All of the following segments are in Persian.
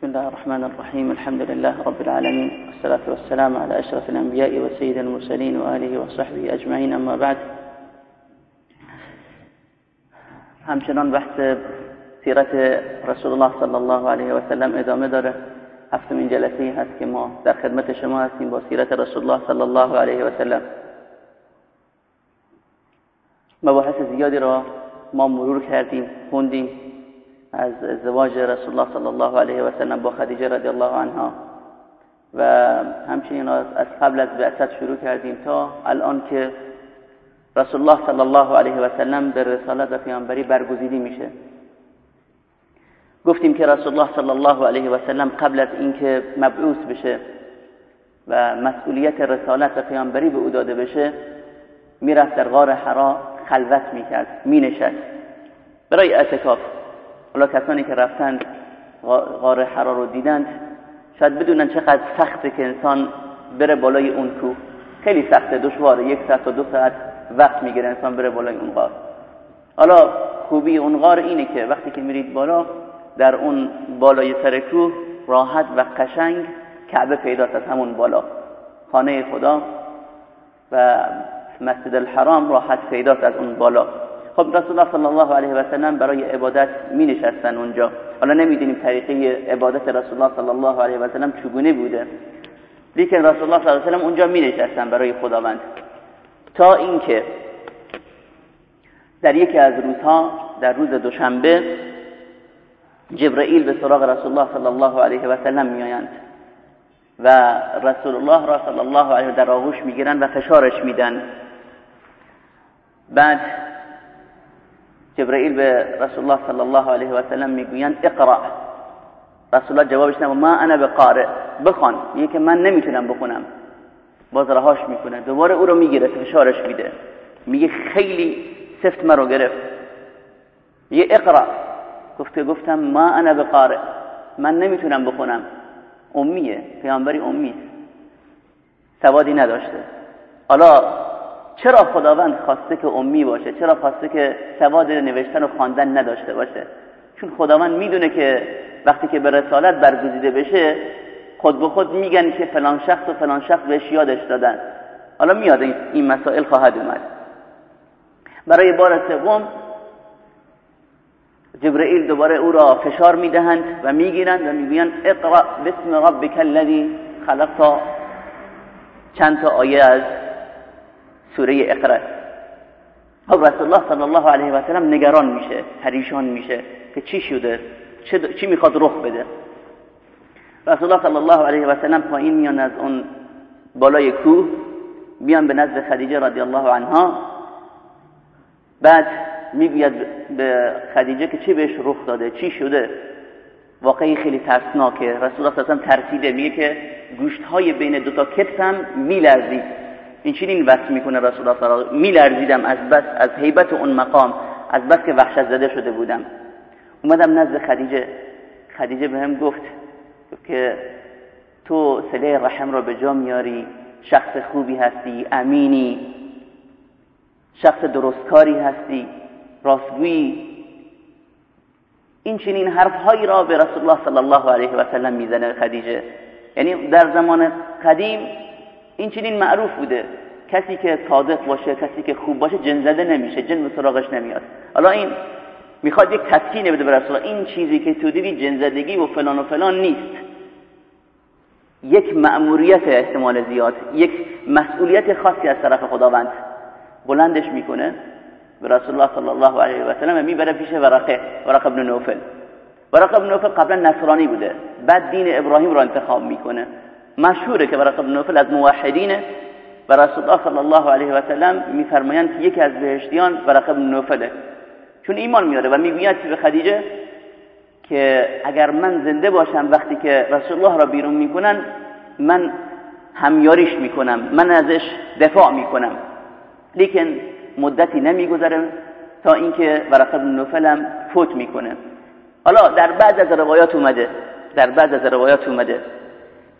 بسم الله الرحمن الرحيم الحمد لله رب العالمين والصلاة والسلام على أشرف الأنبياء وسيد المرسلين وآله وصحبه أجمعين أما بعد همچنان بحث سیرت رسول الله صلی الله علیه و سلم ادامه داره هفتمین جلسه هست که ما در خدمت شما هستیم با رسول الله صلی الله علیه و سلم مباحث زیادی را ما مرور کردیم خوندیم از ازدواج رسول الله صلی الله علیه و سلم با خدیجه رضی الله عنها. و همچنین از قبل از بعثت شروع کردیم تا الان که رسول الله صلی الله علیه و سلم به رسالت و پیامبری برگزیده میشه. گفتیم که رسول الله صلی الله علیه و سلم قبل از اینکه مبعوث بشه و مسئولیت رسالت و پیامبری به او داده بشه می‌رفت در غار حرا خلوت می‌کرد مینشست. برای اعتکاف حالا کسانی که رفتند غار حرا رو دیدند شاید بدونن چقدر سخته که انسان بره بالای اون کوه خیلی سخته دشواره یک ساعت تا دو ساعت وقت می‌گیره انسان بره بالای اون غار. حالا خوبی اون غار اینه که وقتی که میرید بالا در اون بالای سر کوه راحت و قشنگ کعبه پیداست از همون بالا. خانه خدا و مسجد الحرام راحت پیداست از اون بالا. خب رسول الله صلی الله علیه و سلم برای عبادت می نشستن اونجا. حالا نمی‌دونیم طریقه عبادت رسول الله صلی الله علیه و سلم چگونه بوده. لیکن رسول الله صلی الله علیه و سلم اونجا می نشستن برای خداوند. تا اینکه در یکی از روزها در روز دوشنبه جبرئیل به سراغ رسول الله صلی الله علیه و سلم میآیند و رسول الله را صلی الله علیه و در آغوش می‌گیرن و فشارش میدن. بعد جبرئیل به رسول الله صلی الله علیه و سلم می‌گویند اقرا رسول الله جوابش نمیده ما انا بقارئ بخوان میگه که من نمی‌تونم بخونم باز رهاش می‌کنه دوباره او رو می‌گیره فشارش میده میگه خیلی سفت مرا گرفت میگه اقرا گفته گفتم ما انا بقارئ من نمی‌تونم بخونم امیه پیامبری امی سوادی نداشته حالا چرا خداوند خواسته که امی باشه؟ چرا خواسته که سواد نوشتن و خواندن نداشته باشه؟ چون خداوند می‌دونه که وقتی که به رسالت برگزیده بشه خود به خود میگن که فلان شخص و فلان شخص بهش یادش دادن. حالا میاد این مسائل خواهد اومد. برای بار سوم جبرئیل دوباره او را فشار می‌دهند و می‌گیرند و می‌گویند اقرا بسم ربک الذی خلق چند تا آیه از سوره اقرا خب رسول الله صلی الله علیه و سلم نگران میشه پریشان میشه که چی شده؟ چی می‌خواد رخ بده؟ رسول الله صلی الله علیه و سلم پایین میان از اون بالای کوه میان به نزد خدیجه رضی الله عنها. بعد می‌گوید به خدیجه که چی بهش رخ داده؟ چی شده؟ واقعی خیلی ترسناکه. رسول الله صلی ترسیده میگه که گوشت های بین دو تا کتفم میلرزید. این چنین وصف می‌کنه رسول الله صلی الله میلرزیدم از بس از هیبت اون مقام از بس که وحشت زده شده بودم. اومدم نزد خدیجه. خدیجه بهم گفت که تو سله رحم را به جا میاری شخص خوبی هستی امینی شخص درستکاری هستی راستگویی. این چنین حرفهایی را به رسول الله صلی الله علیه و سلم می‌زنه خدیجه. یعنی در زمان قدیم این چنین معروف بوده. کسی که صادق باشه کسی که خوب باشه جن زده نمیشه جن به سراغش نمیاد. حالا این می‌خواد یک تسکین بده به رسول این چیزی که تو دیدی جن زدگی و فلان و فلان نیست. یک مأموریت احتمال زیاد یک مسئولیت خاصی از طرف خداوند بلندش می‌کنه به رسول الله صلی الله علیه و سلم. می‌بره پیش ورقه ورقه ابن نوفل. ورقه ابن نوفل قبلا نصرانی بوده. بعد دین ابراهیم را انتخاب می‌کنه. مشهوره که ورقه ابن نوفل از موحدینه. و رسول الله صلی الله علیه و سلم میفرمایند که یکی از بهشتیان ورقه ابن نوفله. چون ایمان میاره و می‌گوید به خدیجه؟ که اگر من زنده باشم وقتی که رسول الله را بیرون می‌کنن من همیاریش می‌کنم من ازش دفاع می‌کنم. لیکن مدتی نمیگذره تا اینکه ورقه بن نوفل فوت می‌کنه. حالا در بعض از روایات اومده در بعض از روایات اومده.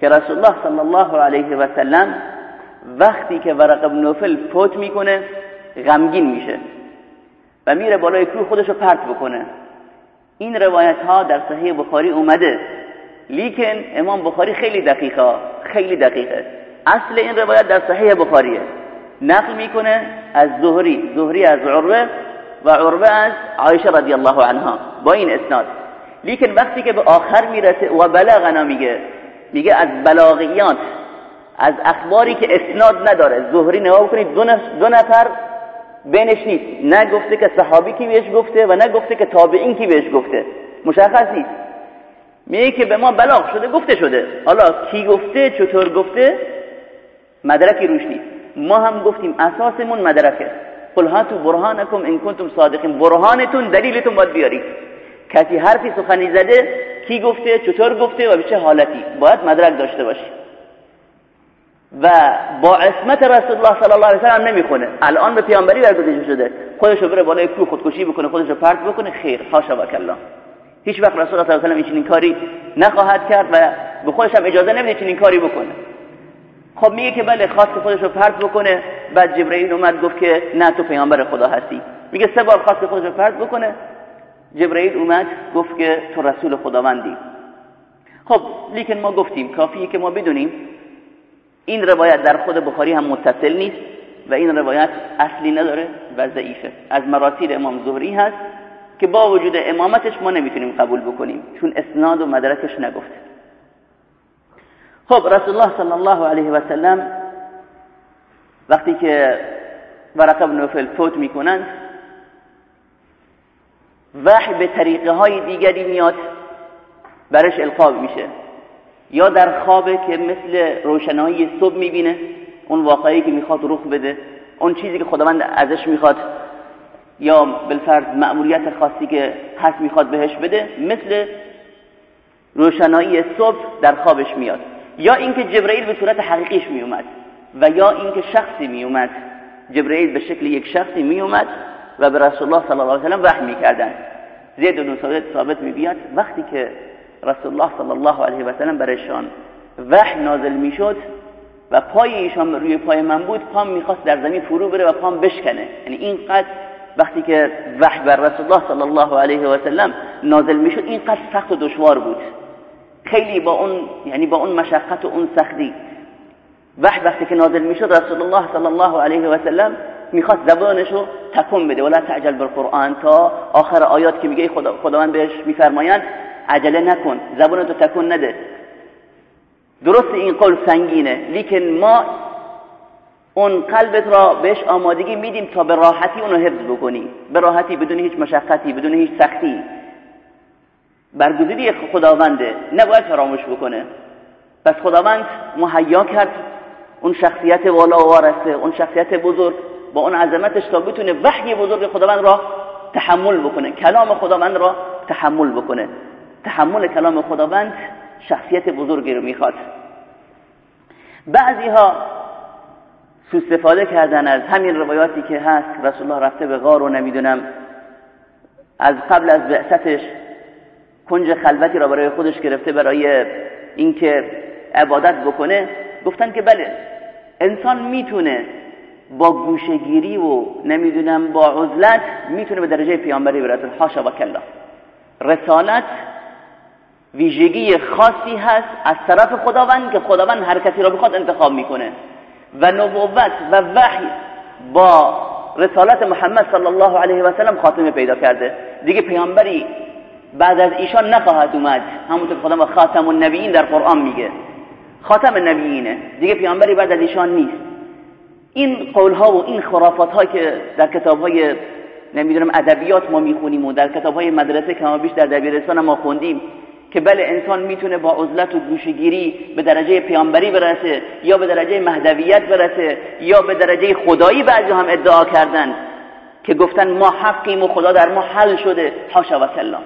که رسول الله صلی الله علیه و سلم وقتی که ورقه بن نوفل فوت می‌کنه غمگین میشه و میره بالای کوه خودشو پرت بکنه. این روایت ها در صحیح بخاری اومده. لیکن امام بخاری خیلی دقیقه خیلی دقیقه. اصل این روایت در صحیح بخاریه. نقل می‌کنه از زهری زهری از عروه و عروه از عایشه رضی الله عنها با این اسناد. لیکن وقتی که به آخر می‌رسه و بلغنا میگه. میگه از بلاغیات از اخباری که اسناد نداره. زهری نگاه کنید دو نفر بینش نیست. نه گفته که صحابی کی بهش گفته و نه گفته که تابعین کی بهش گفته. مشخص نیست. میگه که به ما بلاغ شده گفته شده. حالا کی گفته چطور گفته؟ مدرکی روش نیست. ما هم گفتیم اساسمون مدرکه. قل هاتو برهانکم ان کنتم صادقین. برهانتون دلیلتون باید بیارید. کسی حرفی سخنی زده کی گفته چطور گفته و به چه حالتی. باید مدرک داشته باشی. و با اسمت رسول الله صلی الله علیه و سلم نمی‌خونه. الان به پیامبری برگزیده شده. خودشو بره بالای کوه خودکشی بکنه خودشو پرت بکنه. خیر. حاشا و کلا هیچ وقت رسول الله صلی الله علیه و سلم این کاری نخواهد کرد و به خودش هم اجازه نمیده چنین کاری بکنه. خب میگه که بله خواست خودش رو پرت بکنه. بعد جبرئیل اومد گفت که نه تو پیامبر خدا هستی. میگه سه بار خواست خودش رو پرت بکنه. جبرئیل اومد گفت که تو رسول خداوندی. خب لیکن ما گفتیم کافیه که ما بدونیم این روایت در خود بخاری هم متصل نیست و این روایت اصلی نداره و ضعیفه. از مراسیل امام زهری هست که با وجود امامتش ما نمی‌تونیم قبول بکنیم چون اسناد و مدرکش نگفته. خب رسول الله صلی الله علیه و سلم وقتی که ورقه بن نوفل فوت می‌کنند وحی به طریقه های دیگری میاد برش القا میشه. یا در خوابه که مثل روشنایی صبح می‌بینه اون واقعی که می‌خواد رخ بده اون چیزی که خداوند ازش می‌خواد یا بالفرض مأموریت خاصی که هست می‌خواد بهش بده مثل روشنایی صبح در خوابش میاد. یا اینکه جبرئیل به صورت حقیقیش میومد و یا اینکه شخصی میومد. جبرئیل به شکل یک شخصی میومد و به رسول الله صلی الله علیه و سلم وحی می‌کردن. زید بن ثابت ثابت میبیاد وقتی که رسول الله صلی الله علیه و سلم برشان وحی نازل می‌شد و پای ایشان روی پای من بود پام می‌خواست در زمین فرو بره و پام بشکنه. یعنی اینقدر وقتی که وحی بر رسول الله صلی الله علیه و سلم نازل می‌شد اینقدر سخت و دشوار بود. خیلی با اون یعنی با اون مشقت و اون سختی. وحی وقتی که نازل می‌شد رسول الله صلی الله علیه و سلم می‌خواست زبانشو تکون بده. ولا تعجل بالقرآن تا آخر آیات که میگه خدا خداوند بهش میفرمایند عجله نکن زبانتو تکون نده. درست این قول سنگینه لیکن ما اون قلبت را بهش آمادگی میدیم تا به راحتی اونو حفظ بکنی. به راحتی بدون هیچ مشقتی بدون هیچ سختی. برگزیدی خداونده. نباید فراموش بکنه. پس خداوند مهیا کرد. اون شخصیت والا و وارسته اون شخصیت بزرگ با اون عظمتش تا بتونه وحی بزرگ خداوند را تحمل بکنه کلام خداوند را تحمل بکنه. تحمل کلام خداوند شخصیت بزرگی رو می‌خواد. بعضی ها استفاده کردن از همین روایاتی که هست رسول الله رفته به غار و نمی‌دونم از قبل از بعثتش کنج خلوتی را برای خودش گرفته برای اینکه عبادت بکنه. گفتن که بله انسان می‌تونه با گوشگیری و نمی‌دونم با عزلت می‌تونه به درجه پیامبری برسه حاشا و کلا. رسالت ویژگی خاصی هست از طرف خداوند که خداوند هر کسی را بخواد انتخاب می‌کنه. و نبوت و وحی با رسالت محمد صلی الله علیه و سلم خاتمه پیدا کرده. دیگه پیامبری بعد از ایشان نخواهد اومد. همونطور که خدا خاتم النبیین در قرآن میگه. خاتم النبیینه دیگه پیامبری بعد از ایشان نیست. این قول ها و این خرافات ها که در کتاب های نمی‌دونم ادبیات ما می‌خونیم و در کتاب های مدرسه که ما بیش در دبیرستان ما خوندیم که بله انسان می‌تونه با عزلت و گوشگیری به درجه پیامبری برسه یا به درجه مهدویت برسه یا به درجه خدایی بعضی هم ادعا کردن که گفتن ما حقیم و خدا در ما حل شده. حاشا و سلام.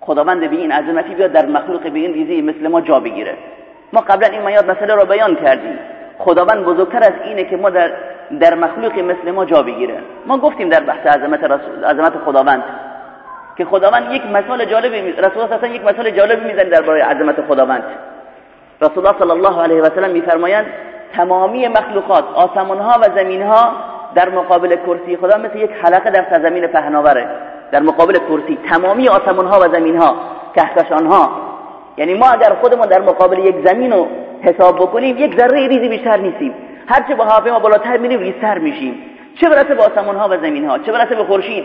خداوند به این عظمتی بیاد در مخلوق به این ریزی مثل ما جا بگیره. ما قبلا این میاد مسئله را بیان کردیم. خداوند بزرگتر از اینه که ما در در مخلوق مثل ما جا بگیره. ما گفتیم در بحث عظمت رسول عظمت خداوند که خداوند یک مثال جالبی رسول الله یک مثال جالبی می‌زنه درباره عظمت خداوند. رسول الله صلی الله علیه و سلم میفرمایند تمامی مخلوقات آسمان ها و زمین ها در مقابل کرسی خدا مثل یک حلقه در سرزمین پهناوره. در مقابل کرسی تمامی آسمان ها و زمین ها کهکشان ها یعنی ما اگر خودمون در مقابل یک زمین رو حساب بکنیم یک ذره ریزی بیشتر نیستیم. هرچه با ما بالاتر میریم ریزتر میشیم. چه برسه به آسمان ها و زمین ها چه برسه به خورشید؟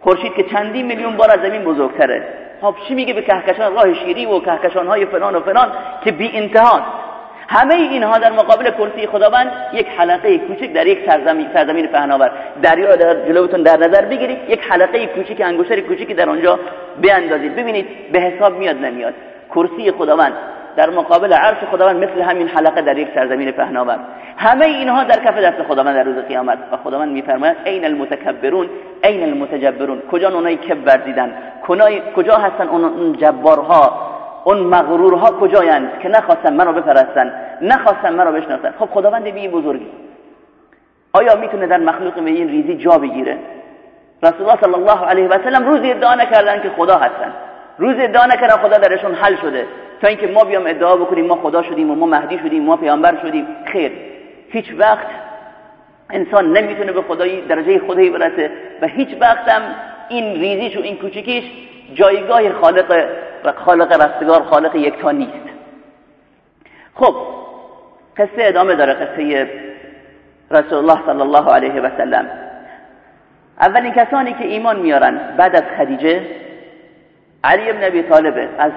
خورشید که چندین میلیون بار از زمین بزرگتره. خب چی میگه به کهکشان؟ راه شیری و کهکشان های فلان و فلان که بی انتها همه اینها در مقابل کرسی خداوند یک حلقه کوچک در یک سرزمین سرزمین پهناور. دریا در جلوتون در نظر بگیرید. یک حلقه کوچک انگشتر کوچکی در آنجا بیاندازید. ببینید به حساب میاد نمیاد. کرسی خداوند در مقابل عرش خداوند مثل همین حلقه در یک سرزمین پهناور. همه اینها در کف دست خداوند در روز قیامت. و خداوند میفرماید این المتکبرون این المتجبرون. کجا اونایی کب ورزیدن کجا هستن اون جبارها؟ اون مغرورها کجایند که نخواستن منو بپرستن؟ نخواستن منو بشناسن؟ خب خداوند بی بزرگی. آیا می‌تونه در مخلوق به این ریزی جا بگیره؟ رسول الله صلی الله علیه و سلم روزی ادعا نکردن که خدا هستن. روزی ادعا نکردن خدا درشون حل شده. تا اینکه ما بیام ادعا بکنیم ما خدا شدیم و ما مهدی شدیم ما پیامبر شدیم. خیر. هیچ وقت انسان نمی‌تونه به خدایی درجه خدایی برسه و هیچ وقت هم این ریزیش و این کوچکیش جایگاه خالق و خالق رستگار خالق یکتا نیست. خب قصه ادامه داره قصه رسول الله صلی الله علیه و سلم. اولین کسانی که ایمان میارن بعد از خدیجه علی ابن ابی طالبه از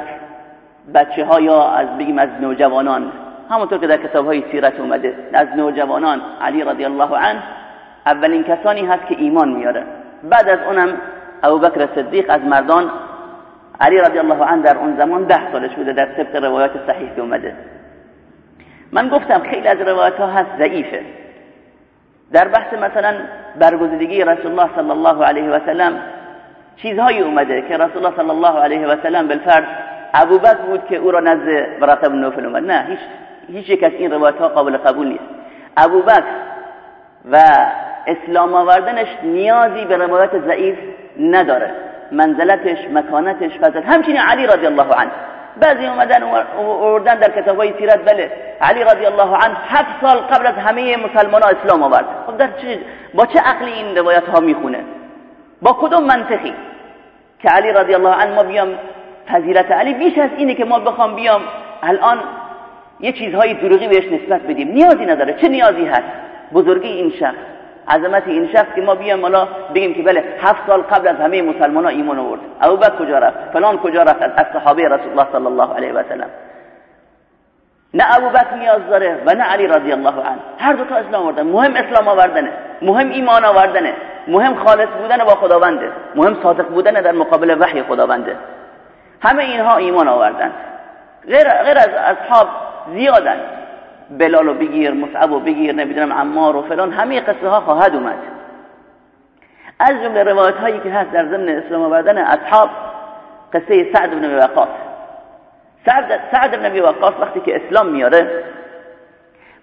بچه ها یا از بگیم از نوجوانان. همونطور که در کتاب های سیرت اومده از نوجوانان علی رضی الله عنه اولین کسانی هست که ایمان میاره. بعد از اونم ابوبکر صدیق از مردان علی رضی الله عنه در اون زمان ده سالش بوده در طبق روایات صحیح که اومده. من گفتم خیلی از روایت ها هست ضعیفه. در بحث مثلا برگزیدگی رسول الله صلی الله علیه و سلم چیزهایی اومده که رسول الله صلی الله علیه و سلم بالفرد ابوبکر بود که او را نزد ورقه بن نوفل اومد نه هیچ هیچ یک از این روایت ها قابل قبول نیست. ابوبکر و اسلام آوردنش نیازی به روایت ضعیف نداره. منزلتش مکانتش فضل همچنین علی رضی الله عنه. بعضی اومدن اوردن در کتاب های سیرت بله علی رضی الله عنه هفت سال قبل از همه مسلمان ها اسلام آورد. خب در چه با چه عقلی این روایت ها می‌خونه؟ با کدوم منطقی؟ که علی رضی الله عنه ما بیام فضیلت علی بیش از اینه که ما بخوام بیام الان یه چیزهای دروغی بهش نسبت بدیم. نیازی نداره. چه نیازی هست؟ بزرگی این شخص. عظمت این شخص که ما بیام حالا بگیم که بله هفت سال قبل از همه مسلمان ها ایمان آورد. ابوبکر کجا رفت؟ فلان کجا رفت؟ از صحابه رسول الله صلی الله علیه و سلم. نه ابوبکر نیاز داره و نه علی رضی الله عنه. هر دو تا اسلام آوردن. مهم اسلام آوردنه. مهم ایمان آوردنه. مهم خالص بودن با خداونده. مهم صادق بودن در مقابل وحی خداونده. همه اینها ایمان آوردن. غیر, غیر از اصحاب زیادن. بلال و بگیر مصعب و بگیر نمی‌دونم عمار و فلان همه قصه ها خواهد اومد. از جمله روایت هایی که هست در ضمن اسلام آوردن اصحاب قصه سعد بن وقاص. سعد, سعد بن وقاص وقتی که اسلام میاره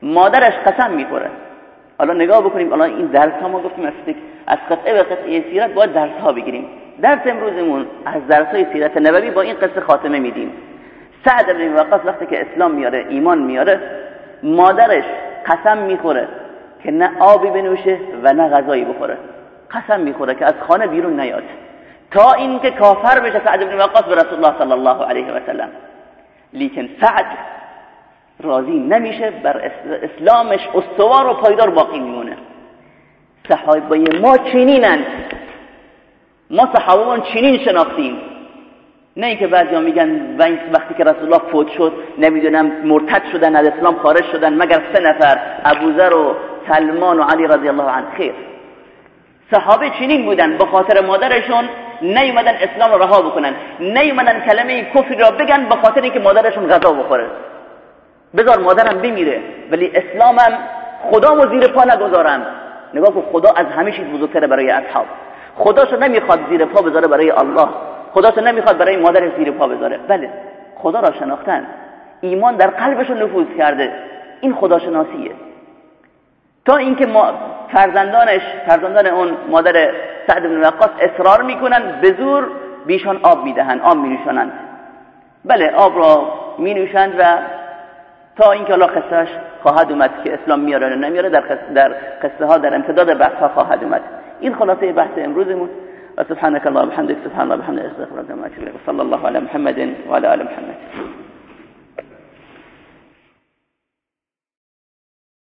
مادرش قسم می‌خوره. حالا نگاه بکنیم حالا این درس ها ما گفتیم از قطعه به قطعه سیرت باید درس ها بگیریم. درس امروزمون از درس های سیرت نبوی با این قصه خاتمه میدیم. سعد بن وقاص وقتی که اسلام میاره ایمان میاره مادرش قسم می‌خوره که نه آبی بنوشه و نه غذایی بخوره. قسم می‌خوره که از خانه بیرون نیاد. تا اینکه کافر بشه سعد بن وقاص به رسول الله صلی الله علیه و سلم. لیکن سعد راضی نمیشه بر اسلامش استوار و پایدار باقی میمونه. صحابه ما چنینن. ما صحابه چنین شناختیم. نه اینکه بعضیا میگن و وقتی که رسول الله فوت شد نمی‌دونم مرتد شدن از اسلام خارج شدن مگر سه نفر ابوذر و سلمان و علی رضی الله عنه. خیر. صحابه چنین بودن به خاطر مادرشون نیومدن اسلام رو رها بکنن. نیومدن کلمه کفر را بگن به خاطر اینکه مادرشون غذا بخوره. بذار مادرم بمیره ولی اسلامم خدامو زیر پا نگذارم. نگاه کن خدا از همه چیز بزرگتره برای اصحاب. خداشو نمی‌خواد زیر پا بذاره برای الله. خدا نمی‌خواد برای مادر زیر پا بذاره. بله خدا را شناختن. ایمان در قلبشون نفوذ کرده. این خداشناسیه. تا اینکه ما فرزندانش فرزندان اون مادر سعد بن وقاص اصرار می‌کنن به زور بیشان آب می‌دهند آب مینوشانند. بله آب را مینوشند و تا اینکه الله قصهش خواهد اومد که اسلام میاره یا نمیاره در در قصه ها در امتداد بحث ها خواهد اومد. این خلاصه بحث امروزمون و سبحانك الله وبحمدك سبحان الله وبحمده استغفرك واتوب اليك صلى الله على محمد وعلى آل محمد.